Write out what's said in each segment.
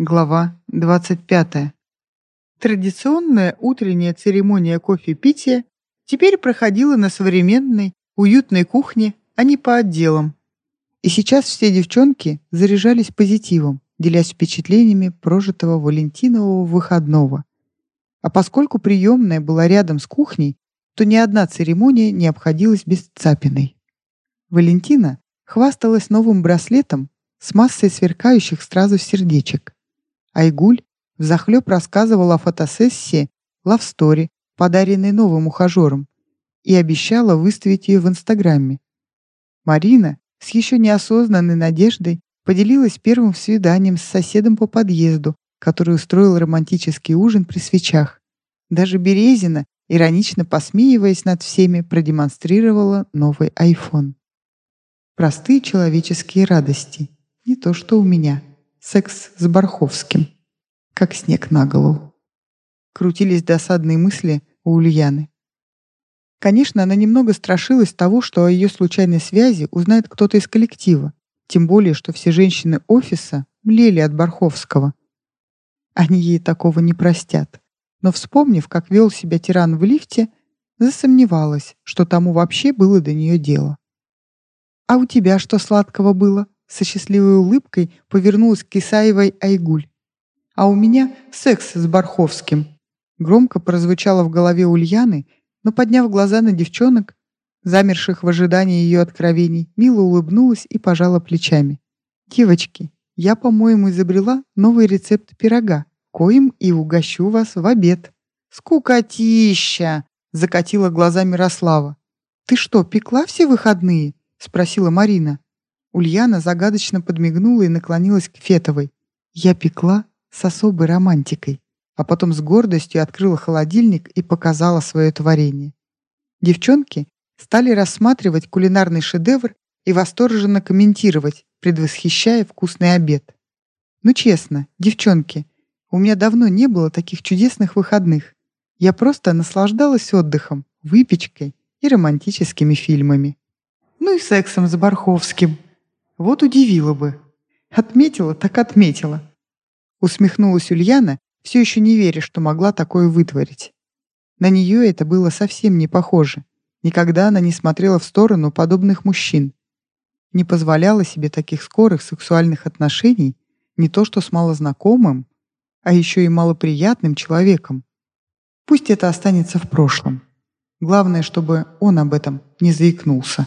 Глава 25. Традиционная утренняя церемония кофе-пития теперь проходила на современной, уютной кухне, а не по отделам. И сейчас все девчонки заряжались позитивом, делясь впечатлениями прожитого валентинового выходного. А поскольку приемная была рядом с кухней, то ни одна церемония не обходилась без цапиной. Валентина хвасталась новым браслетом с массой сверкающих сразу сердечек. Айгуль взахлеб рассказывала о фотосессии Story, подаренной новым ухажером, и обещала выставить ее в Инстаграме. Марина с еще неосознанной надеждой поделилась первым свиданием с соседом по подъезду, который устроил романтический ужин при свечах. Даже Березина, иронично посмеиваясь над всеми, продемонстрировала новый iPhone. Простые человеческие радости. Не то, что у меня. Секс с Барховским. Как снег на голову. Крутились досадные мысли у Ульяны. Конечно, она немного страшилась того, что о ее случайной связи узнает кто-то из коллектива, тем более, что все женщины офиса млели от Барховского. Они ей такого не простят. Но вспомнив, как вел себя тиран в лифте, засомневалась, что тому вообще было до нее дело. «А у тебя что сладкого было?» Со счастливой улыбкой повернулась к Исаевой Айгуль. «А у меня секс с Барховским». Громко прозвучало в голове Ульяны, но, подняв глаза на девчонок, замерших в ожидании ее откровений, мило улыбнулась и пожала плечами. «Девочки, я, по-моему, изобрела новый рецепт пирога, коим и угощу вас в обед». «Скукотища!» — закатила глаза Мирослава. «Ты что, пекла все выходные?» — спросила Марина. Ульяна загадочно подмигнула и наклонилась к Фетовой. Я пекла с особой романтикой, а потом с гордостью открыла холодильник и показала свое творение. Девчонки стали рассматривать кулинарный шедевр и восторженно комментировать, предвосхищая вкусный обед. Ну честно, девчонки, у меня давно не было таких чудесных выходных. Я просто наслаждалась отдыхом, выпечкой и романтическими фильмами. Ну и сексом с Барховским. Вот удивило бы. Отметила, так отметила. Усмехнулась Ульяна, все еще не веря, что могла такое вытворить. На нее это было совсем не похоже. Никогда она не смотрела в сторону подобных мужчин. Не позволяла себе таких скорых сексуальных отношений не то что с малознакомым, а еще и малоприятным человеком. Пусть это останется в прошлом. Главное, чтобы он об этом не заикнулся.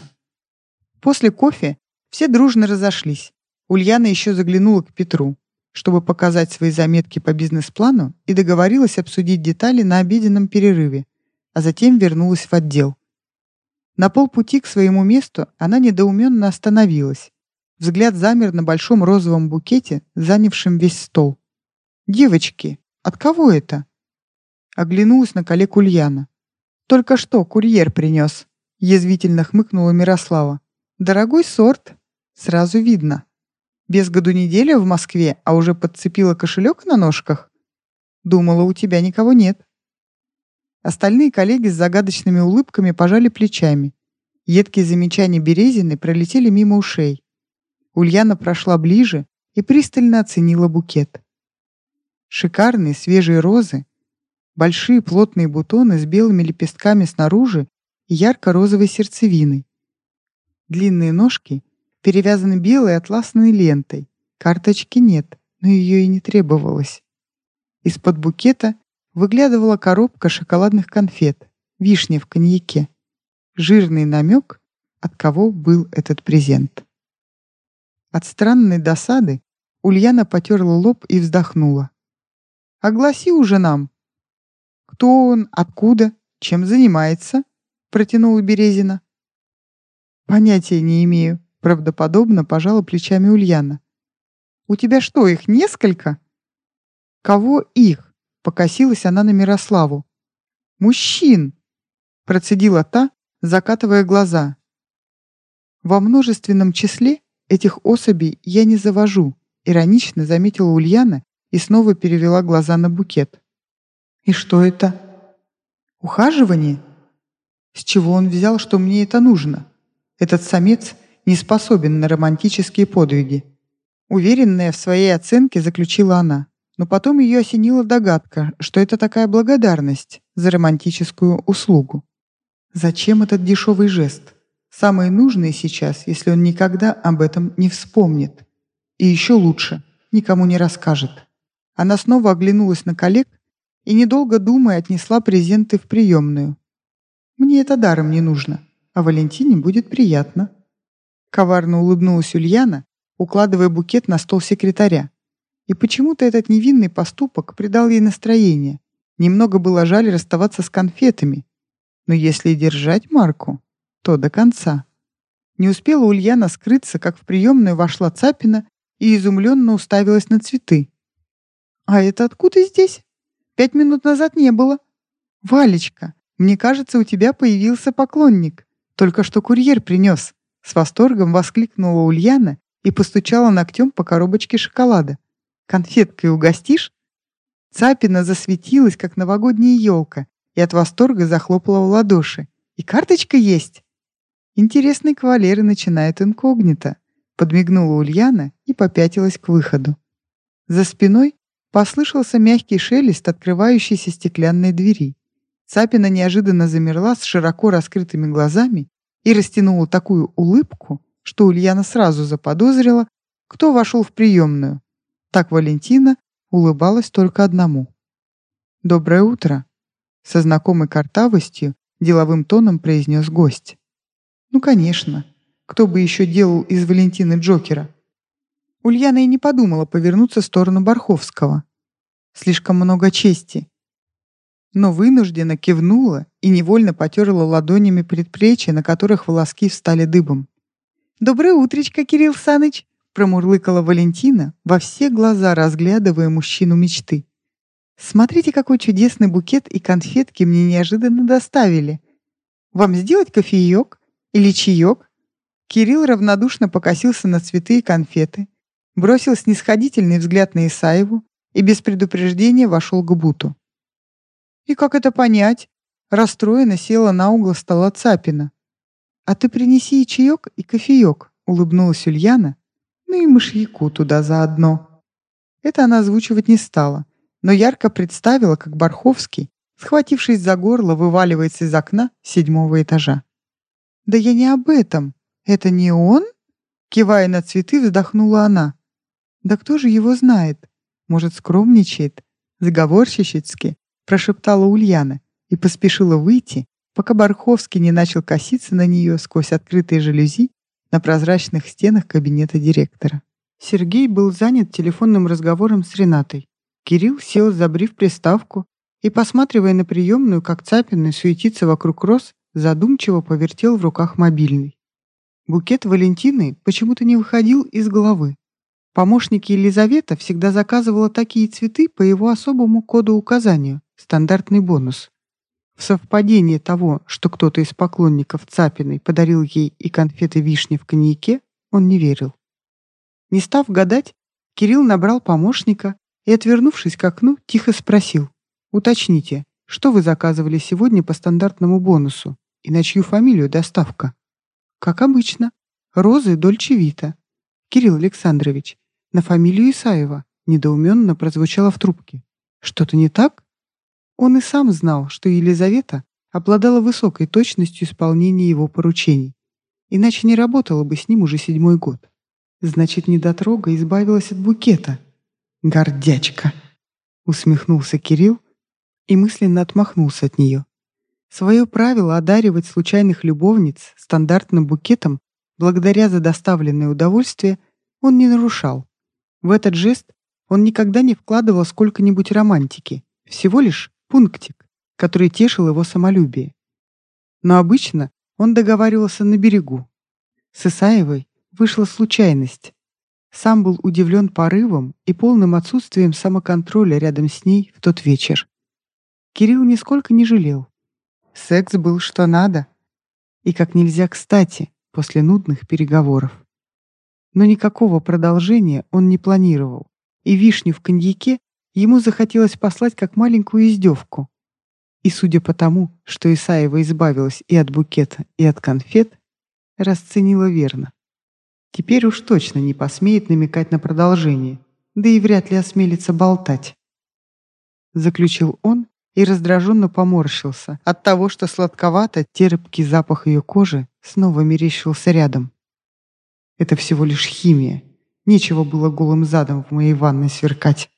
После кофе все дружно разошлись. Ульяна еще заглянула к Петру, чтобы показать свои заметки по бизнес-плану и договорилась обсудить детали на обеденном перерыве, а затем вернулась в отдел. На полпути к своему месту она недоуменно остановилась. Взгляд замер на большом розовом букете, занявшем весь стол. «Девочки, от кого это?» Оглянулась на коллег Ульяна. «Только что курьер принес», — язвительно хмыкнула Мирослава. «Дорогой сорт, Сразу видно. Без году неделя в Москве, а уже подцепила кошелек на ножках? Думала, у тебя никого нет. Остальные коллеги с загадочными улыбками пожали плечами. Едкие замечания Березины пролетели мимо ушей. Ульяна прошла ближе и пристально оценила букет. Шикарные свежие розы, большие плотные бутоны с белыми лепестками снаружи и ярко-розовой сердцевиной. Длинные ножки перевязаны белой атласной лентой. Карточки нет, но ее и не требовалось. Из-под букета выглядывала коробка шоколадных конфет, вишни в коньяке. Жирный намек, от кого был этот презент. От странной досады Ульяна потерла лоб и вздохнула. «Огласи уже нам!» «Кто он? Откуда? Чем занимается?» — протянула Березина. «Понятия не имею», Правдоподобно пожала плечами Ульяна. «У тебя что, их несколько?» «Кого их?» — покосилась она на Мирославу. «Мужчин!» — процедила та, закатывая глаза. «Во множественном числе этих особей я не завожу», — иронично заметила Ульяна и снова перевела глаза на букет. «И что это?» «Ухаживание?» «С чего он взял, что мне это нужно? Этот самец не способен на романтические подвиги. Уверенная в своей оценке, заключила она. Но потом ее осенила догадка, что это такая благодарность за романтическую услугу. Зачем этот дешевый жест? Самый нужный сейчас, если он никогда об этом не вспомнит. И еще лучше, никому не расскажет. Она снова оглянулась на коллег и, недолго думая, отнесла презенты в приемную. «Мне это даром не нужно, а Валентине будет приятно». Коварно улыбнулась Ульяна, укладывая букет на стол секретаря. И почему-то этот невинный поступок придал ей настроение. Немного было жаль расставаться с конфетами. Но если держать марку, то до конца. Не успела Ульяна скрыться, как в приемную вошла Цапина и изумленно уставилась на цветы. «А это откуда здесь? Пять минут назад не было. Валечка, мне кажется, у тебя появился поклонник. Только что курьер принес». С восторгом воскликнула Ульяна и постучала ногтем по коробочке шоколада. «Конфеткой угостишь?» Цапина засветилась, как новогодняя елка, и от восторга захлопала в ладоши. «И карточка есть!» «Интересный кавалер и начинает инкогнито», — подмигнула Ульяна и попятилась к выходу. За спиной послышался мягкий шелест открывающейся стеклянной двери. Цапина неожиданно замерла с широко раскрытыми глазами и растянула такую улыбку, что Ульяна сразу заподозрила, кто вошел в приемную. Так Валентина улыбалась только одному. «Доброе утро!» Со знакомой картавостью деловым тоном произнес гость. Ну, конечно. Кто бы еще делал из Валентины Джокера? Ульяна и не подумала повернуться в сторону Барховского. Слишком много чести. Но вынужденно кивнула и невольно потерла ладонями предплечья, на которых волоски встали дыбом. «Доброе утречко, Кирилл Саныч!» промурлыкала Валентина, во все глаза разглядывая мужчину мечты. «Смотрите, какой чудесный букет и конфетки мне неожиданно доставили. Вам сделать кофеек? Или чаек?» Кирилл равнодушно покосился на цветы и конфеты, бросил снисходительный взгляд на Исаеву и без предупреждения вошел к Буту. «И как это понять?» Расстроенно села на угол стола Цапина. «А ты принеси и чаек, и кофеек», — улыбнулась Ульяна. «Ну и мышьяку туда заодно». Это она озвучивать не стала, но ярко представила, как Барховский, схватившись за горло, вываливается из окна седьмого этажа. «Да я не об этом. Это не он?» Кивая на цветы, вздохнула она. «Да кто же его знает? Может, скромничает?» Заговорщически прошептала Ульяна и поспешила выйти, пока Барховский не начал коситься на нее сквозь открытые жалюзи на прозрачных стенах кабинета директора. Сергей был занят телефонным разговором с Ренатой. Кирилл сел, забрив приставку, и, посматривая на приемную, как цапины суетиться вокруг роз, задумчиво повертел в руках мобильный. Букет Валентины почему-то не выходил из головы. Помощник Елизавета всегда заказывала такие цветы по его особому коду указанию, стандартный бонус. В совпадение того, что кто-то из поклонников Цапиной подарил ей и конфеты вишни в коньяке, он не верил. Не став гадать, Кирилл набрал помощника и, отвернувшись к окну, тихо спросил. «Уточните, что вы заказывали сегодня по стандартному бонусу?» И на чью фамилию доставка? Как обычно. Розы Дольче Вита. Кирилл Александрович. На фамилию Исаева. Недоуменно прозвучало в трубке. Что-то не так? Он и сам знал, что Елизавета обладала высокой точностью исполнения его поручений. Иначе не работала бы с ним уже седьмой год. Значит, недотрога избавилась от букета. «Гордячка!» — усмехнулся Кирилл и мысленно отмахнулся от нее. Свое правило одаривать случайных любовниц стандартным букетом благодаря за доставленное удовольствие он не нарушал. В этот жест он никогда не вкладывал сколько-нибудь романтики, всего лишь пунктик, который тешил его самолюбие. Но обычно он договаривался на берегу. С Исаевой вышла случайность. Сам был удивлен порывом и полным отсутствием самоконтроля рядом с ней в тот вечер. Кирилл нисколько не жалел. Секс был что надо. И как нельзя кстати после нудных переговоров. Но никакого продолжения он не планировал. И вишню в коньяке ему захотелось послать как маленькую издевку. И судя по тому, что Исаева избавилась и от букета, и от конфет, расценила верно. Теперь уж точно не посмеет намекать на продолжение, да и вряд ли осмелится болтать. Заключил он и раздраженно поморщился от того, что сладковато терпкий запах ее кожи снова мерещился рядом. Это всего лишь химия. Нечего было голым задом в моей ванной сверкать.